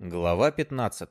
Глава 15.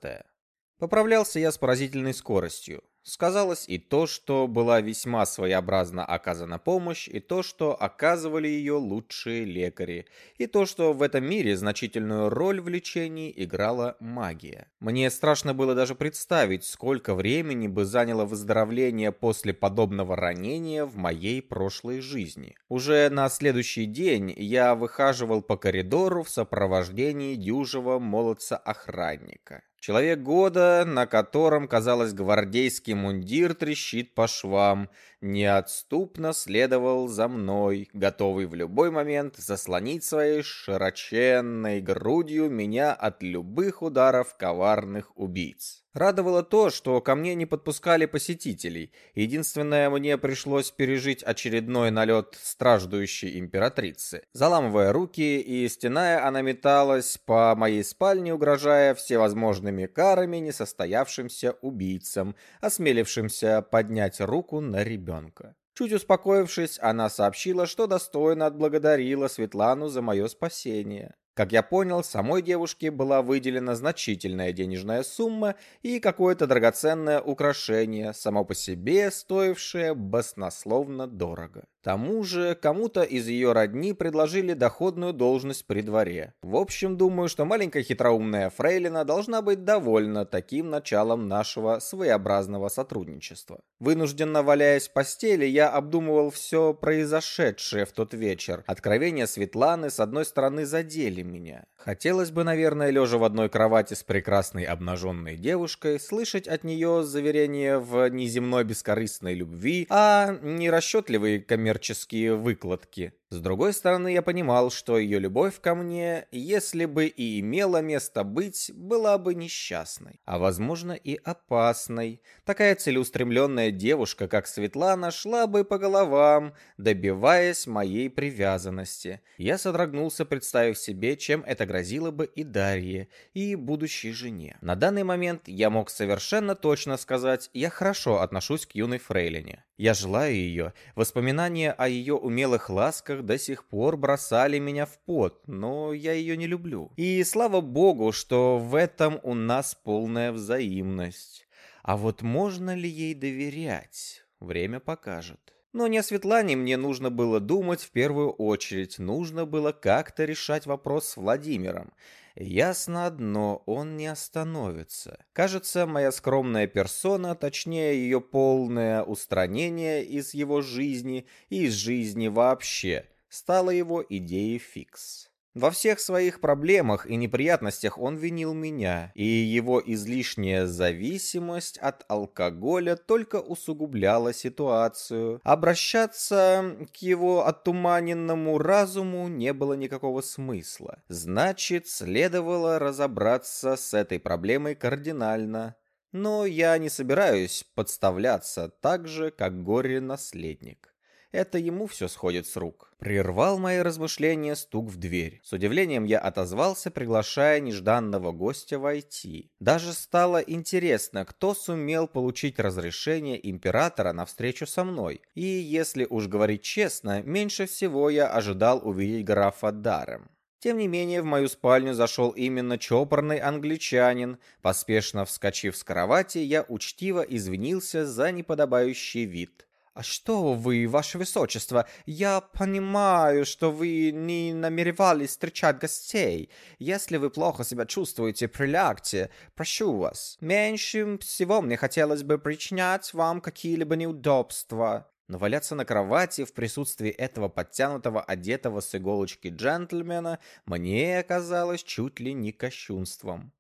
Поправлялся я с поразительной скоростью. Сказалось и то, что была весьма своеобразно оказана помощь, и то, что оказывали ее лучшие лекари, и то, что в этом мире значительную роль в лечении играла магия. Мне страшно было даже представить, сколько времени бы заняло выздоровление после подобного ранения в моей прошлой жизни. Уже на следующий день я выхаживал по коридору в сопровождении дюжего молодца-охранника. Человек года, на котором, казалось, гвардейский мундир трещит по швам, неотступно следовал за мной, готовый в любой момент заслонить своей широченной грудью меня от любых ударов коварных убийц. Радовало то, что ко мне не подпускали посетителей. Единственное, мне пришлось пережить очередной налет страждущей императрицы. Заламывая руки и стеная, она металась по моей спальне, угрожая всевозможными карами несостоявшимся убийцам, осмелившимся поднять руку на ребенка. Чуть успокоившись, она сообщила, что достойно отблагодарила Светлану за мое спасение. Как я понял, самой девушке была выделена значительная денежная сумма и какое-то драгоценное украшение, само по себе стоившее баснословно дорого тому же, кому-то из ее родни предложили доходную должность при дворе. В общем, думаю, что маленькая хитроумная фрейлина должна быть довольна таким началом нашего своеобразного сотрудничества. Вынужденно валяясь в постели, я обдумывал все произошедшее в тот вечер. Откровения Светланы, с одной стороны, задели меня. Хотелось бы, наверное, лежа в одной кровати с прекрасной обнаженной девушкой, слышать от нее заверение в неземной бескорыстной любви, а не расчетливые коммерческие выкладки. С другой стороны, я понимал, что ее любовь ко мне, если бы и имела место быть, была бы несчастной, а возможно и опасной. Такая целеустремленная девушка, как Светлана, шла бы по головам, добиваясь моей привязанности. Я содрогнулся, представив себе, чем это грозило бы и Дарье, и будущей жене. На данный момент я мог совершенно точно сказать, я хорошо отношусь к юной фрейлине. Я желаю ее, воспоминания о ее умелых ласках до сих пор бросали меня в пот, но я ее не люблю. И слава богу, что в этом у нас полная взаимность. А вот можно ли ей доверять? Время покажет. Но не о Светлане мне нужно было думать в первую очередь. Нужно было как-то решать вопрос с Владимиром. Ясно одно, он не остановится. Кажется, моя скромная персона, точнее ее полное устранение из его жизни и из жизни вообще, стала его идеей фикс. Во всех своих проблемах и неприятностях он винил меня, и его излишняя зависимость от алкоголя только усугубляла ситуацию. Обращаться к его отуманенному разуму не было никакого смысла. Значит, следовало разобраться с этой проблемой кардинально. Но я не собираюсь подставляться так же, как горе-наследник. Это ему все сходит с рук. Прервал мои размышления стук в дверь. С удивлением я отозвался, приглашая нежданного гостя войти. Даже стало интересно, кто сумел получить разрешение императора на встречу со мной. И, если уж говорить честно, меньше всего я ожидал увидеть графа Дарем. Тем не менее, в мою спальню зашел именно чопорный англичанин. Поспешно вскочив с кровати, я учтиво извинился за неподобающий вид. «А что вы, ваше высочество? Я понимаю, что вы не намеревались встречать гостей. Если вы плохо себя чувствуете, прилягте. Прошу вас. Меньше всего мне хотелось бы причинять вам какие-либо неудобства». Но валяться на кровати в присутствии этого подтянутого, одетого с иголочки джентльмена мне оказалось чуть ли не кощунством.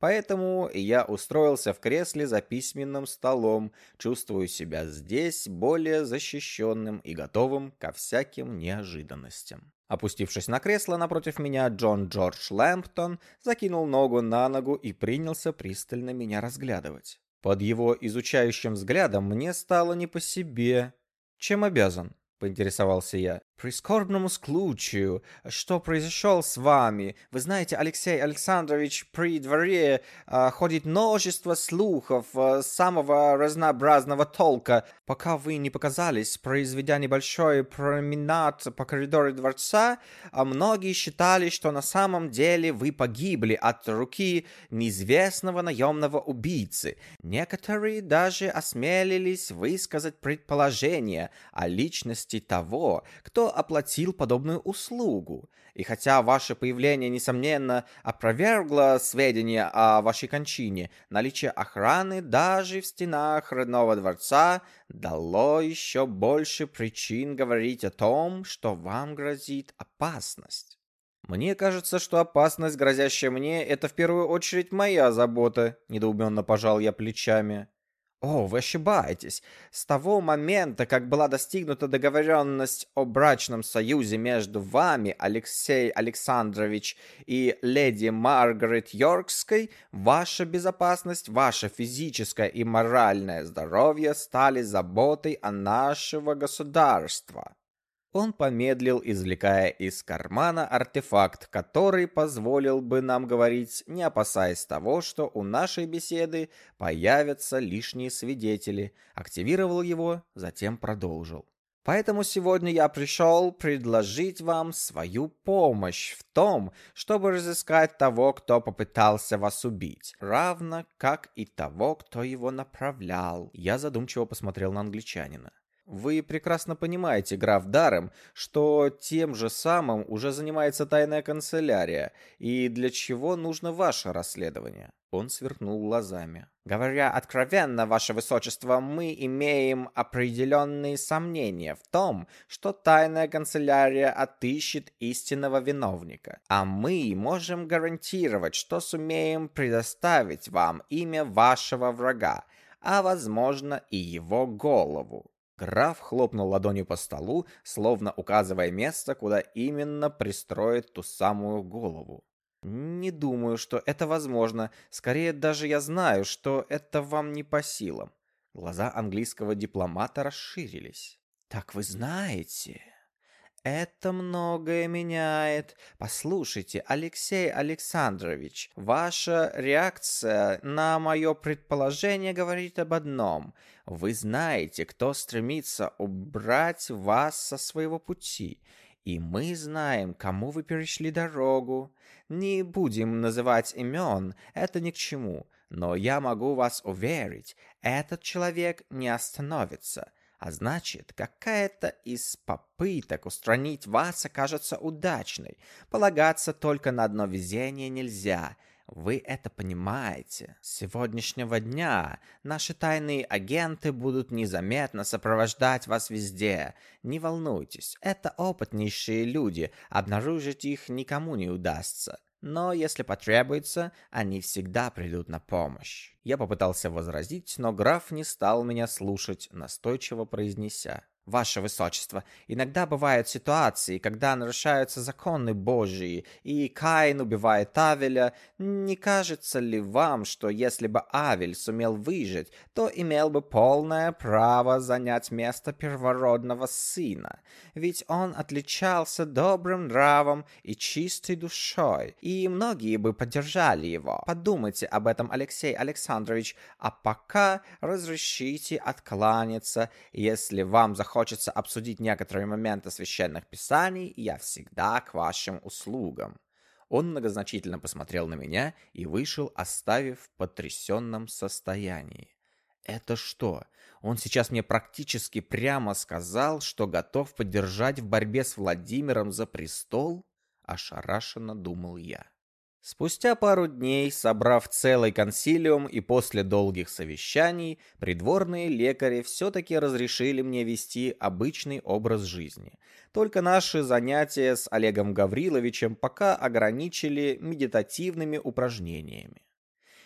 Поэтому я устроился в кресле за письменным столом, чувствую себя здесь более защищенным и готовым ко всяким неожиданностям. Опустившись на кресло напротив меня, Джон Джордж Лэмптон закинул ногу на ногу и принялся пристально меня разглядывать. Под его изучающим взглядом мне стало не по себе. «Чем обязан?» — поинтересовался я. Прискорбному случаю, что произошел с вами. Вы знаете, Алексей Александрович, при дворе э, ходит множество слухов э, самого разнообразного толка. Пока вы не показались, произведя небольшой променад по коридору дворца, а многие считали, что на самом деле вы погибли от руки неизвестного наемного убийцы. Некоторые даже осмелились высказать предположение о личности того, оплатил подобную услугу. И хотя ваше появление, несомненно, опровергло сведения о вашей кончине, наличие охраны даже в стенах родного дворца дало еще больше причин говорить о том, что вам грозит опасность. «Мне кажется, что опасность, грозящая мне, это в первую очередь моя забота», — недоуменно пожал я плечами. О, вы ошибаетесь. С того момента, как была достигнута договоренность о брачном союзе между вами, Алексей Александрович, и леди Маргарет Йоркской, ваша безопасность, ваше физическое и моральное здоровье стали заботой о нашего государства. Он помедлил, извлекая из кармана артефакт, который позволил бы нам говорить, не опасаясь того, что у нашей беседы появятся лишние свидетели. Активировал его, затем продолжил. Поэтому сегодня я пришел предложить вам свою помощь в том, чтобы разыскать того, кто попытался вас убить, равно как и того, кто его направлял. Я задумчиво посмотрел на англичанина. Вы прекрасно понимаете, граф Даром, что тем же самым уже занимается тайная канцелярия, и для чего нужно ваше расследование?» Он сверкнул глазами. «Говоря откровенно, ваше высочество, мы имеем определенные сомнения в том, что тайная канцелярия отыщет истинного виновника. А мы можем гарантировать, что сумеем предоставить вам имя вашего врага, а возможно и его голову. Граф хлопнул ладонью по столу, словно указывая место, куда именно пристроит ту самую голову. «Не думаю, что это возможно. Скорее, даже я знаю, что это вам не по силам». Глаза английского дипломата расширились. «Так вы знаете...» Это многое меняет. Послушайте, Алексей Александрович, ваша реакция на мое предположение говорит об одном. Вы знаете, кто стремится убрать вас со своего пути. И мы знаем, кому вы перешли дорогу. Не будем называть имен, это ни к чему. Но я могу вас уверить, этот человек не остановится. А значит, какая-то из попыток устранить вас окажется удачной. Полагаться только на одно везение нельзя. Вы это понимаете. С сегодняшнего дня наши тайные агенты будут незаметно сопровождать вас везде. Не волнуйтесь, это опытнейшие люди, обнаружить их никому не удастся. Но если потребуется, они всегда придут на помощь. Я попытался возразить, но граф не стал меня слушать, настойчиво произнеся. Ваше Высочество, иногда бывают ситуации, когда нарушаются законы Божьи, и Каин убивает Авеля. Не кажется ли вам, что если бы Авель сумел выжить, то имел бы полное право занять место первородного сына? Ведь он отличался добрым нравом и чистой душой, и многие бы поддержали его. Подумайте об этом, Алексей Александрович, а пока разрешите откланяться, если вам захочется хочется обсудить некоторые моменты священных писаний, я всегда к вашим услугам». Он многозначительно посмотрел на меня и вышел, оставив в потрясенном состоянии. «Это что? Он сейчас мне практически прямо сказал, что готов поддержать в борьбе с Владимиром за престол?» Ошарашенно думал я. Спустя пару дней, собрав целый консилиум и после долгих совещаний, придворные лекари все-таки разрешили мне вести обычный образ жизни. Только наши занятия с Олегом Гавриловичем пока ограничили медитативными упражнениями.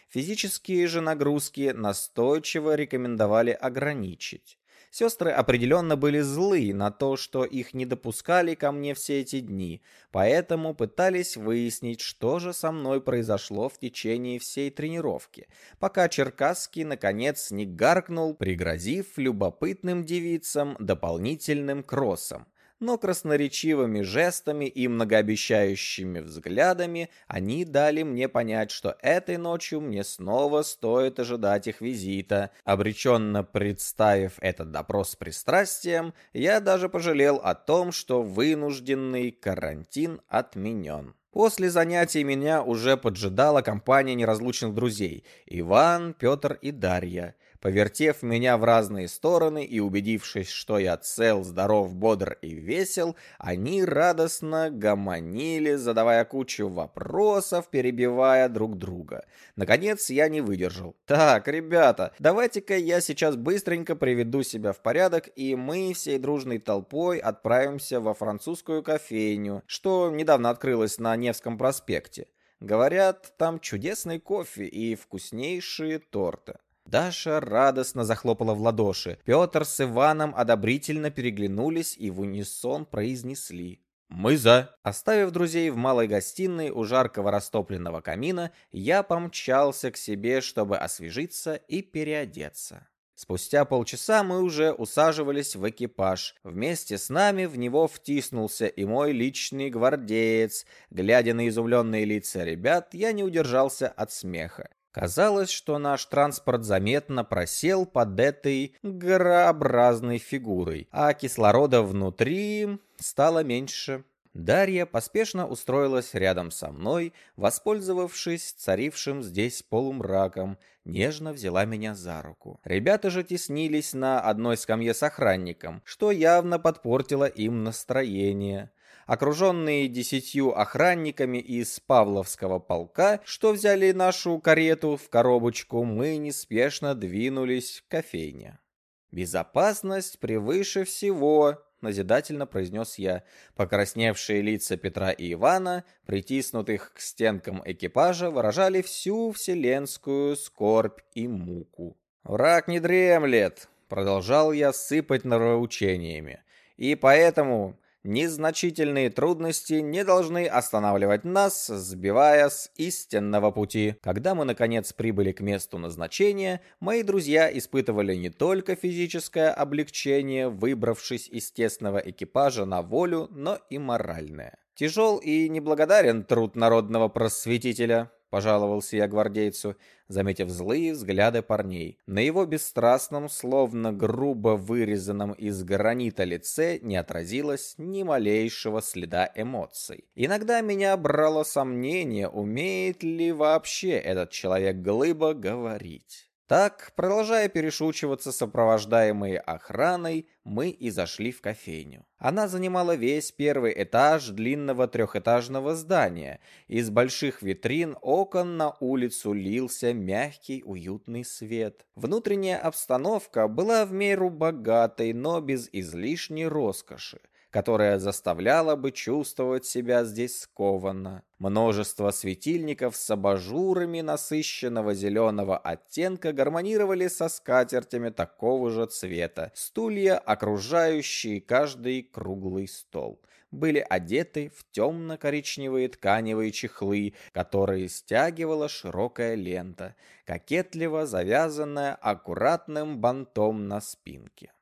Физические же нагрузки настойчиво рекомендовали ограничить. Сестры определенно были злы на то, что их не допускали ко мне все эти дни, поэтому пытались выяснить, что же со мной произошло в течение всей тренировки, пока Черкасский наконец не гаркнул, пригрозив любопытным девицам дополнительным кроссом. Но красноречивыми жестами и многообещающими взглядами они дали мне понять, что этой ночью мне снова стоит ожидать их визита. Обреченно представив этот допрос с пристрастием, я даже пожалел о том, что вынужденный карантин отменен. После занятий меня уже поджидала компания неразлучных друзей – Иван, Петр и Дарья. Повертев меня в разные стороны и убедившись, что я цел, здоров, бодр и весел, они радостно гомонили, задавая кучу вопросов, перебивая друг друга. Наконец я не выдержал. «Так, ребята, давайте-ка я сейчас быстренько приведу себя в порядок, и мы всей дружной толпой отправимся во французскую кофейню, что недавно открылась на Невском проспекте. Говорят, там чудесный кофе и вкуснейшие торты. Даша радостно захлопала в ладоши. Петр с Иваном одобрительно переглянулись и в унисон произнесли. «Мы за!» Оставив друзей в малой гостиной у жаркого растопленного камина, я помчался к себе, чтобы освежиться и переодеться. Спустя полчаса мы уже усаживались в экипаж. Вместе с нами в него втиснулся и мой личный гвардеец. Глядя на изумленные лица ребят, я не удержался от смеха. Казалось, что наш транспорт заметно просел под этой горообразной фигурой, а кислорода внутри стало меньше. Дарья поспешно устроилась рядом со мной, воспользовавшись царившим здесь полумраком, нежно взяла меня за руку. Ребята же теснились на одной скамье с охранником, что явно подпортило им настроение окруженные десятью охранниками из Павловского полка, что взяли нашу карету в коробочку, мы неспешно двинулись к кофейне. «Безопасность превыше всего», — назидательно произнес я. Покрасневшие лица Петра и Ивана, притиснутых к стенкам экипажа, выражали всю вселенскую скорбь и муку. «Враг не дремлет», — продолжал я сыпать нравоучениями. «И поэтому Незначительные трудности не должны останавливать нас, сбивая с истинного пути. Когда мы наконец прибыли к месту назначения, мои друзья испытывали не только физическое облегчение, выбравшись из тесного экипажа на волю, но и моральное. Тяжел и неблагодарен труд народного просветителя, пожаловался я гвардейцу, заметив злые взгляды парней. На его бесстрастном, словно грубо вырезанном из гранита лице не отразилось ни малейшего следа эмоций. Иногда меня брало сомнение, умеет ли вообще этот человек глыбо говорить. Так, продолжая перешучиваться, сопровождаемые охраной, мы и зашли в кофейню. Она занимала весь первый этаж длинного трехэтажного здания. Из больших витрин окон на улицу лился мягкий уютный свет. Внутренняя обстановка была в меру богатой, но без излишней роскоши которая заставляла бы чувствовать себя здесь скованно. Множество светильников с абажурами насыщенного зеленого оттенка гармонировали со скатертями такого же цвета. Стулья, окружающие каждый круглый стол были одеты в темно-коричневые тканевые чехлы, которые стягивала широкая лента, кокетливо завязанная аккуратным бантом на спинке.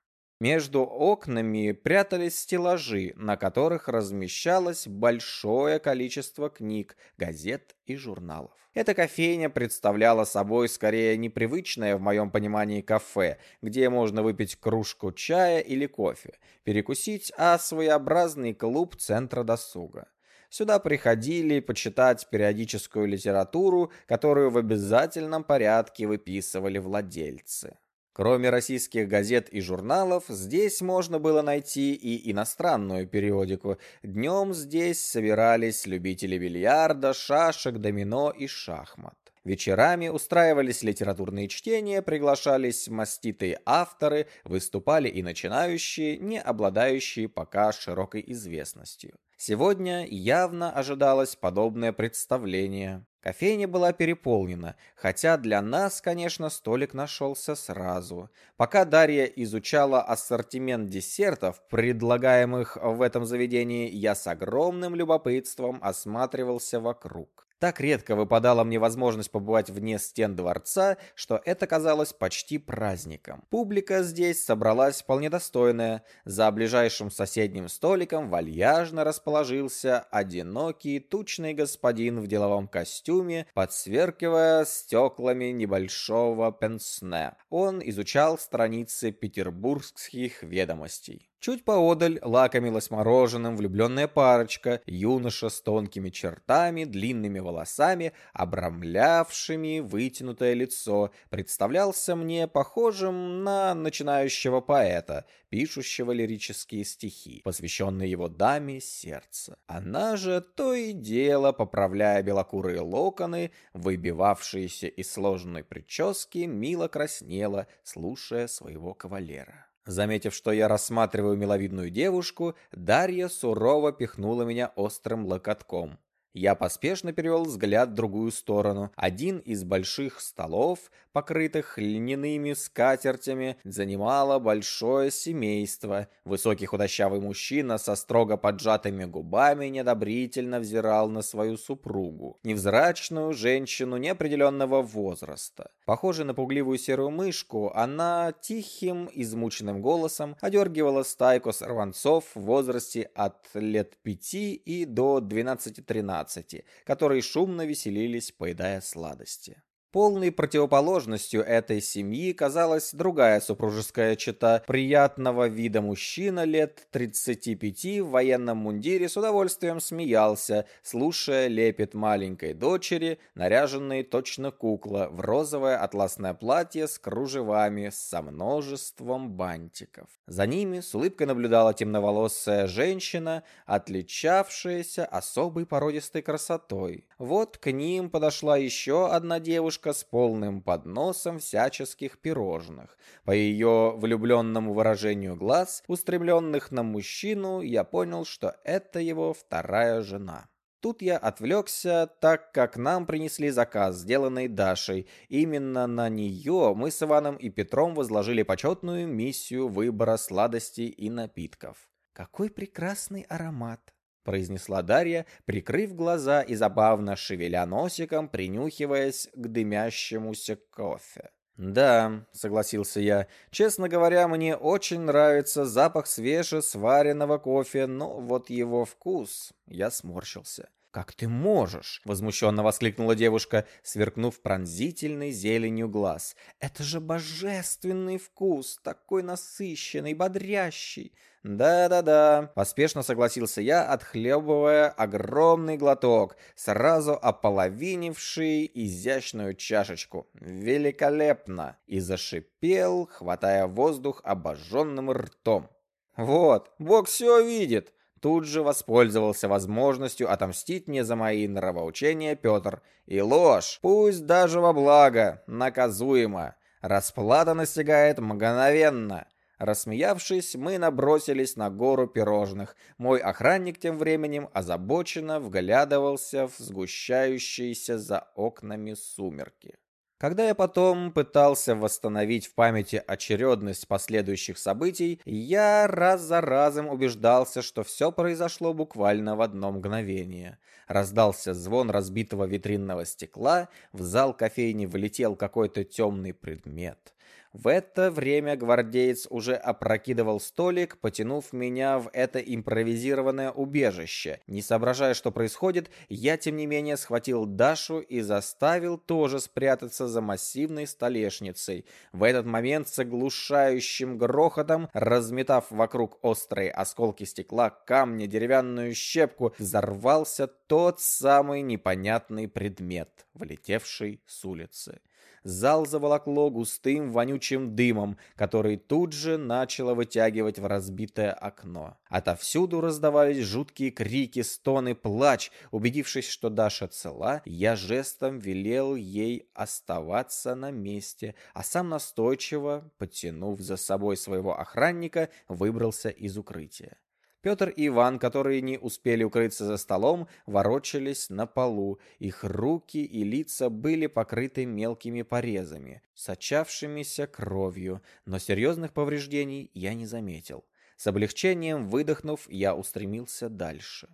Между окнами прятались стеллажи, на которых размещалось большое количество книг, газет и журналов. Эта кофейня представляла собой скорее непривычное в моем понимании кафе, где можно выпить кружку чая или кофе, перекусить, а своеобразный клуб центра досуга. Сюда приходили почитать периодическую литературу, которую в обязательном порядке выписывали владельцы. Кроме российских газет и журналов, здесь можно было найти и иностранную периодику. Днем здесь собирались любители бильярда, шашек, домино и шахмат. Вечерами устраивались литературные чтения, приглашались маститые авторы, выступали и начинающие, не обладающие пока широкой известностью. Сегодня явно ожидалось подобное представление. Кофейня была переполнена, хотя для нас, конечно, столик нашелся сразу. Пока Дарья изучала ассортимент десертов, предлагаемых в этом заведении, я с огромным любопытством осматривался вокруг. Так редко выпадала мне возможность побывать вне стен дворца, что это казалось почти праздником. Публика здесь собралась вполне достойная. За ближайшим соседним столиком вальяжно расположился одинокий тучный господин в деловом костюме, подсверкивая стеклами небольшого пенсне. Он изучал страницы петербургских ведомостей. Чуть поодаль лакомилась мороженым влюбленная парочка, юноша с тонкими чертами, длинными волосами, обрамлявшими вытянутое лицо, представлялся мне похожим на начинающего поэта, пишущего лирические стихи, посвященные его даме сердца. Она же то и дело, поправляя белокурые локоны, выбивавшиеся из сложенной прически, мило краснела, слушая своего кавалера. Заметив, что я рассматриваю миловидную девушку, Дарья сурово пихнула меня острым локотком. Я поспешно перевел взгляд в другую сторону. Один из больших столов, покрытых льняными скатертями, занимало большое семейство. Высокий худощавый мужчина со строго поджатыми губами недобрительно взирал на свою супругу. Невзрачную женщину неопределенного возраста. Похожая на пугливую серую мышку, она тихим, измученным голосом одергивала стайку сорванцов в возрасте от лет пяти и до 12-13, которые шумно веселились, поедая сладости. Полной противоположностью этой семьи казалась другая супружеская чета приятного вида мужчина лет 35 в военном мундире с удовольствием смеялся, слушая лепет маленькой дочери, наряженной точно кукла, в розовое атласное платье с кружевами, со множеством бантиков. За ними с улыбкой наблюдала темноволосая женщина, отличавшаяся особой породистой красотой. Вот к ним подошла еще одна девушка, с полным подносом всяческих пирожных. По ее влюбленному выражению глаз, устремленных на мужчину, я понял, что это его вторая жена. Тут я отвлекся, так как нам принесли заказ, сделанный Дашей. Именно на нее мы с Иваном и Петром возложили почетную миссию выбора сладостей и напитков. «Какой прекрасный аромат!» Произнесла Дарья, прикрыв глаза и забавно шевеля носиком, принюхиваясь к дымящемуся кофе. «Да», — согласился я, — «честно говоря, мне очень нравится запах свежесваренного кофе, но вот его вкус...» Я сморщился. «Как ты можешь?» — возмущенно воскликнула девушка, сверкнув пронзительной зеленью глаз. «Это же божественный вкус, такой насыщенный, бодрящий!» «Да-да-да», — поспешно согласился я, отхлебывая огромный глоток, сразу ополовинивший изящную чашечку. «Великолепно!» И зашипел, хватая воздух обожженным ртом. «Вот, Бог все видит!» Тут же воспользовался возможностью отомстить мне за мои нравоучения Петр. И ложь, пусть даже во благо, наказуемо. Расплата настигает мгновенно. Рассмеявшись, мы набросились на гору пирожных. Мой охранник тем временем озабоченно вглядывался в сгущающиеся за окнами сумерки. Когда я потом пытался восстановить в памяти очередность последующих событий, я раз за разом убеждался, что все произошло буквально в одно мгновение. Раздался звон разбитого витринного стекла, в зал кофейни влетел какой-то темный предмет. В это время гвардеец уже опрокидывал столик, потянув меня в это импровизированное убежище. Не соображая, что происходит, я, тем не менее, схватил Дашу и заставил тоже спрятаться за массивной столешницей. В этот момент с оглушающим грохотом, разметав вокруг острые осколки стекла, камня, деревянную щепку, взорвался тот самый непонятный предмет, влетевший с улицы зал заволокло густым вонючим дымом, который тут же начало вытягивать в разбитое окно. Отовсюду раздавались жуткие крики, стоны, плач. Убедившись, что Даша цела, я жестом велел ей оставаться на месте, а сам настойчиво, потянув за собой своего охранника, выбрался из укрытия. Петр и Иван, которые не успели укрыться за столом, ворочались на полу. Их руки и лица были покрыты мелкими порезами, сочавшимися кровью, но серьезных повреждений я не заметил. С облегчением выдохнув, я устремился дальше.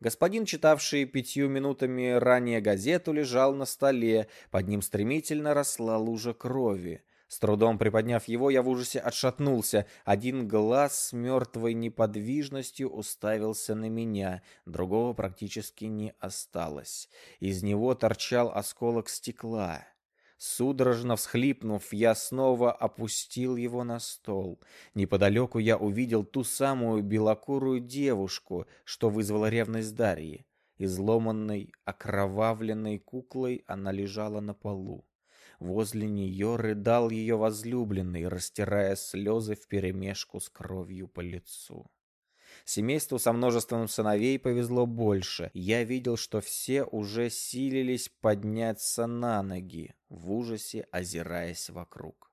Господин, читавший пятью минутами ранее газету, лежал на столе, под ним стремительно росла лужа крови. С трудом приподняв его, я в ужасе отшатнулся. Один глаз с мертвой неподвижностью уставился на меня, другого практически не осталось. Из него торчал осколок стекла. Судорожно всхлипнув, я снова опустил его на стол. Неподалеку я увидел ту самую белокурую девушку, что вызвала ревность Дарьи. Изломанной, окровавленной куклой она лежала на полу. Возле нее рыдал ее возлюбленный, растирая слезы вперемешку с кровью по лицу. Семейству со множеством сыновей повезло больше. Я видел, что все уже силились подняться на ноги, в ужасе озираясь вокруг.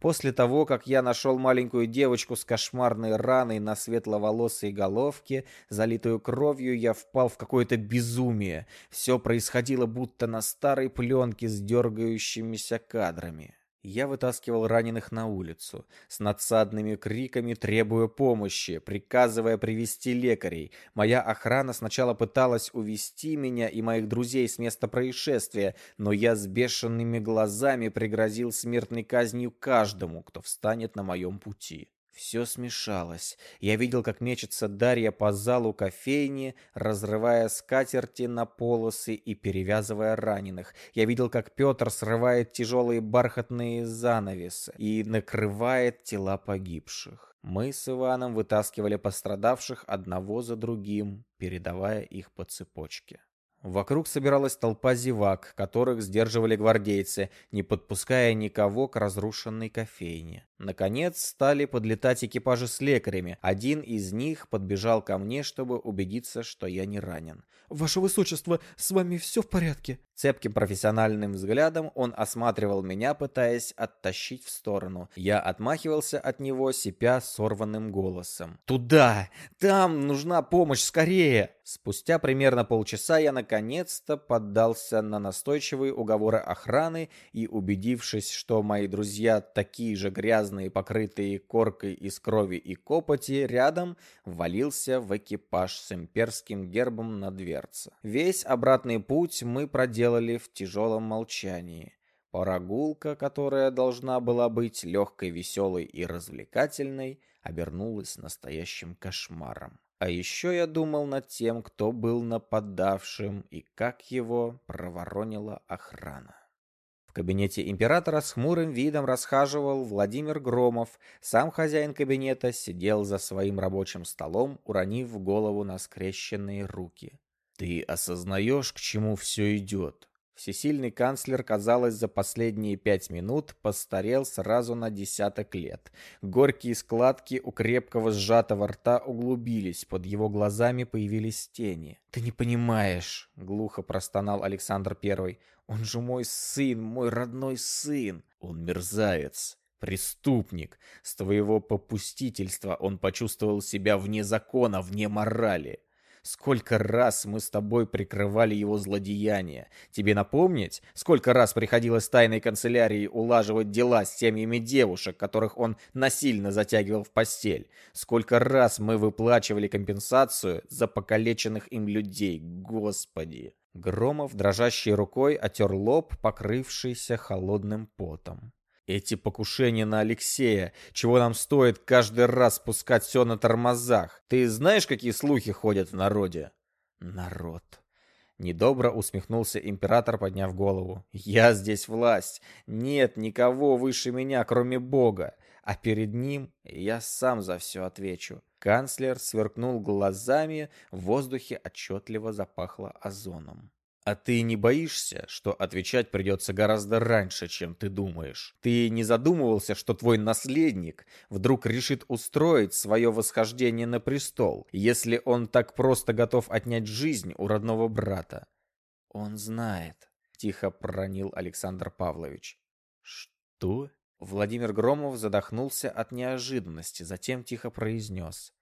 После того, как я нашел маленькую девочку с кошмарной раной на светловолосой головке, залитую кровью, я впал в какое-то безумие. Все происходило будто на старой пленке с дергающимися кадрами. Я вытаскивал раненых на улицу, с надсадными криками требуя помощи, приказывая привести лекарей. Моя охрана сначала пыталась увести меня и моих друзей с места происшествия, но я с бешеными глазами пригрозил смертной казнью каждому, кто встанет на моем пути. Все смешалось. Я видел, как мечется Дарья по залу кофейни, разрывая скатерти на полосы и перевязывая раненых. Я видел, как Петр срывает тяжелые бархатные занавесы и накрывает тела погибших. Мы с Иваном вытаскивали пострадавших одного за другим, передавая их по цепочке. Вокруг собиралась толпа зевак, которых сдерживали гвардейцы, не подпуская никого к разрушенной кофейне. Наконец стали подлетать экипажи с лекарями. Один из них подбежал ко мне, чтобы убедиться, что я не ранен. «Ваше Высочество, с вами все в порядке?» Цепким профессиональным взглядом он осматривал меня, пытаясь оттащить в сторону. Я отмахивался от него, сипя сорванным голосом. «Туда! Там нужна помощь скорее!» Спустя примерно полчаса я наконец-то поддался на настойчивые уговоры охраны и, убедившись, что мои друзья такие же грязные, покрытые коркой из крови и копоти, рядом ввалился в экипаж с имперским гербом на дверце. Весь обратный путь мы проделали делали в тяжелом молчании. Прогулка, которая должна была быть легкой, веселой и развлекательной, обернулась настоящим кошмаром. А еще я думал над тем, кто был нападавшим и как его проворонила охрана. В кабинете императора с хмурым видом расхаживал Владимир Громов. Сам хозяин кабинета сидел за своим рабочим столом, уронив голову на скрещенные руки. Ты осознаешь, к чему все идет? Всесильный канцлер, казалось, за последние пять минут постарел сразу на десяток лет. Горькие складки у крепкого сжатого рта углубились, под его глазами появились тени. «Ты не понимаешь», — глухо простонал Александр Первый. «Он же мой сын, мой родной сын. Он мерзавец». Преступник. С твоего попустительства он почувствовал себя вне закона, вне морали. Сколько раз мы с тобой прикрывали его злодеяния. Тебе напомнить, сколько раз приходилось тайной канцелярии улаживать дела с семьями девушек, которых он насильно затягивал в постель? Сколько раз мы выплачивали компенсацию за покалеченных им людей, господи!» Громов дрожащей рукой отер лоб, покрывшийся холодным потом. Эти покушения на Алексея, чего нам стоит каждый раз спускать все на тормозах. Ты знаешь, какие слухи ходят в народе? Народ. Недобро усмехнулся император, подняв голову. «Я здесь власть. Нет никого выше меня, кроме Бога. А перед ним я сам за все отвечу». Канцлер сверкнул глазами, в воздухе отчетливо запахло озоном. А ты не боишься, что отвечать придется гораздо раньше, чем ты думаешь? Ты не задумывался, что твой наследник вдруг решит устроить свое восхождение на престол, если он так просто готов отнять жизнь у родного брата? Он знает, тихо проронил Александр Павлович. Что? Владимир Громов задохнулся от неожиданности, затем тихо произнес.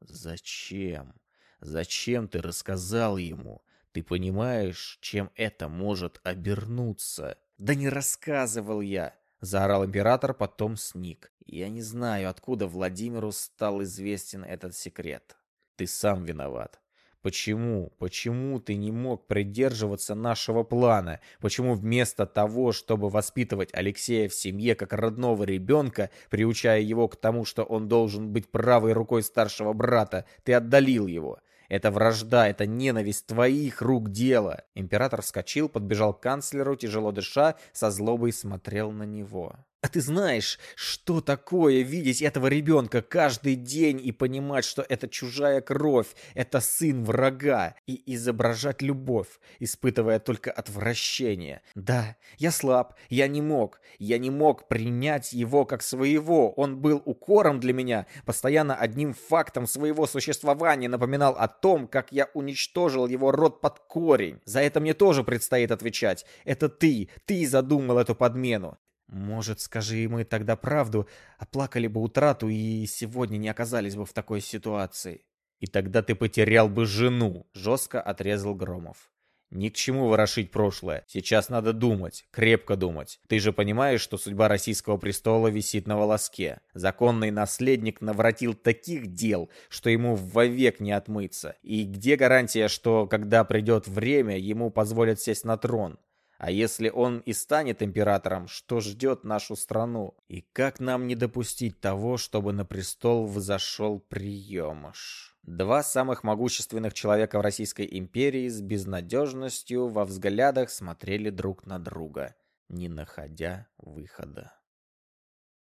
«Зачем? Зачем ты рассказал ему? Ты понимаешь, чем это может обернуться? Да не рассказывал я, заорал император, потом сник. Я не знаю, откуда Владимиру стал известен этот секрет. Ты сам виноват. Почему? Почему ты не мог придерживаться нашего плана? Почему вместо того, чтобы воспитывать Алексея в семье как родного ребенка, приучая его к тому, что он должен быть правой рукой старшего брата, ты отдалил его? Это вражда, это ненависть твоих рук дело. Император вскочил, подбежал к канцлеру, тяжело дыша, со злобой смотрел на него. А ты знаешь, что такое видеть этого ребенка каждый день и понимать, что это чужая кровь, это сын врага, и изображать любовь, испытывая только отвращение. Да, я слаб, я не мог, я не мог принять его как своего, он был укором для меня, постоянно одним фактом своего существования напоминал о том, как я уничтожил его род под корень. За это мне тоже предстоит отвечать. Это ты, ты задумал эту подмену. Может, скажи мы тогда правду, оплакали бы утрату и сегодня не оказались бы в такой ситуации. И тогда ты потерял бы жену, жестко отрезал Громов. Ни к чему ворошить прошлое. Сейчас надо думать, крепко думать. Ты же понимаешь, что судьба российского престола висит на волоске. Законный наследник наворотил таких дел, что ему вовек не отмыться. И где гарантия, что когда придет время, ему позволят сесть на трон? А если он и станет императором, что ждет нашу страну? И как нам не допустить того, чтобы на престол взошел приемыш? Два самых могущественных человека в Российской империи с безнадежностью во взглядах смотрели друг на друга, не находя выхода.